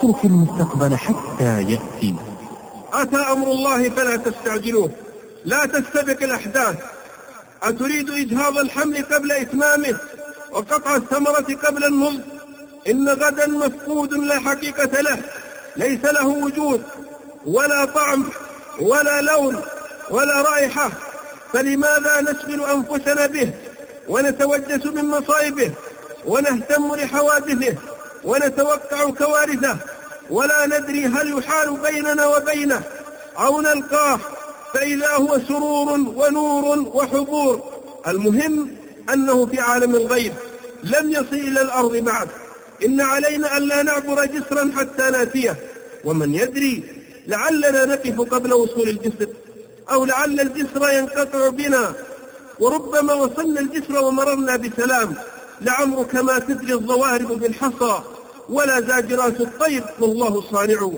اترك المستقبل حتى يأتي أتى أمر الله فلا تستعجلوه. لا تستبق الأحداث. أتريد إجهاض الحمل قبل إتمامه وقطع الثمرة قبل النضج. إن غدا مفقود لا حقيقة له. ليس له وجود. ولا طعم ولا لون ولا رائحة. فلماذا نشغل أنفسنا به؟ ونتوجس من مصائبه. ونهتم لحوادثه. ونتوقع كوارثه. ولا ندري هل يحال بيننا وبينه أو نلقاه فإذا هو سرور ونور وحضور المهم أنه في عالم الغيب لم يصل إلى الأرض بعد. إن علينا أن لا نعبر جسرا حتى ناتيه. ومن يدري لعلنا نقف قبل وصول الجسر أو لعل الجسر ينقطع بنا. وربما وصلنا الجسر ومررنا بسلام. لعمرك ما تدري الظواهر بالحصى. ولا زاجرات الطير والله صانع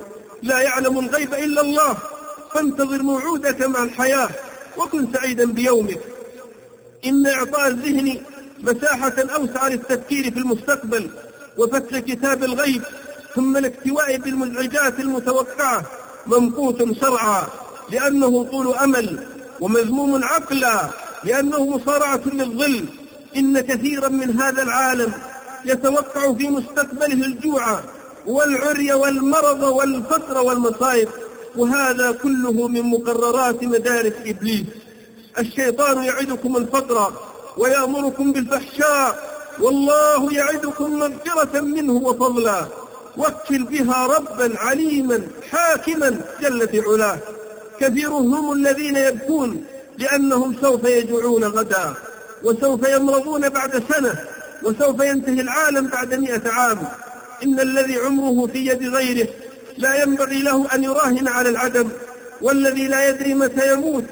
لا يعلم الغيب إلا الله. فانتظر موعودك مع الحياة وكن سعيدا بيومك. إن إعطاء الذهن مساحة أوسع للتفكير في المستقبل وفتح كتاب الغيب ثم الاكتواء بالمزعجات المتوقعة ممقوت شرعا لأنه طول أمل ومذموم عقلا لأنه مصارعة للظل. إن كثيرا من هذا العالم يتوقع في مستقبله الجوع والعري والمرض والفقر والمصائب وهذا كله من مقررات مدارس إبليس. الشيطان يعدكم الفقر ويأمركم بالفحشاء والله يعدكم مغفرة منه وفضلا. وكل بها ربا عليما حاكما جلت علاه. كثير هم الذين يبكون لأنهم سوف يجوعون غدا وسوف يمرضون بعد سنة. وسوف ينتهي العالم بعد مئة عام. إن الذي عمره في يد غيره لا ينبغي له أن يراهن على العدم. والذي لا يدري متى يموت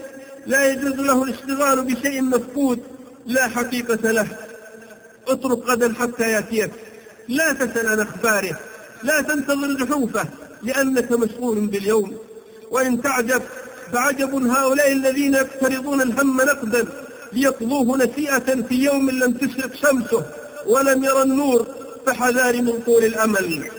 لا يجوز له الاشتغال بشيء مفقود لا حقيقة له. اترك غدا حتى يأتيك. لا تسأل عن أخباره. لا تنتظر جحوفه لأنك مسؤول باليوم. وإن تعجب فعجب هؤلاء الذين يقترضون الهم نقدا ليقضوه نسيئة في يوم لم تشرق شمسه. ولم يرى النور فحذار من طول الأمل.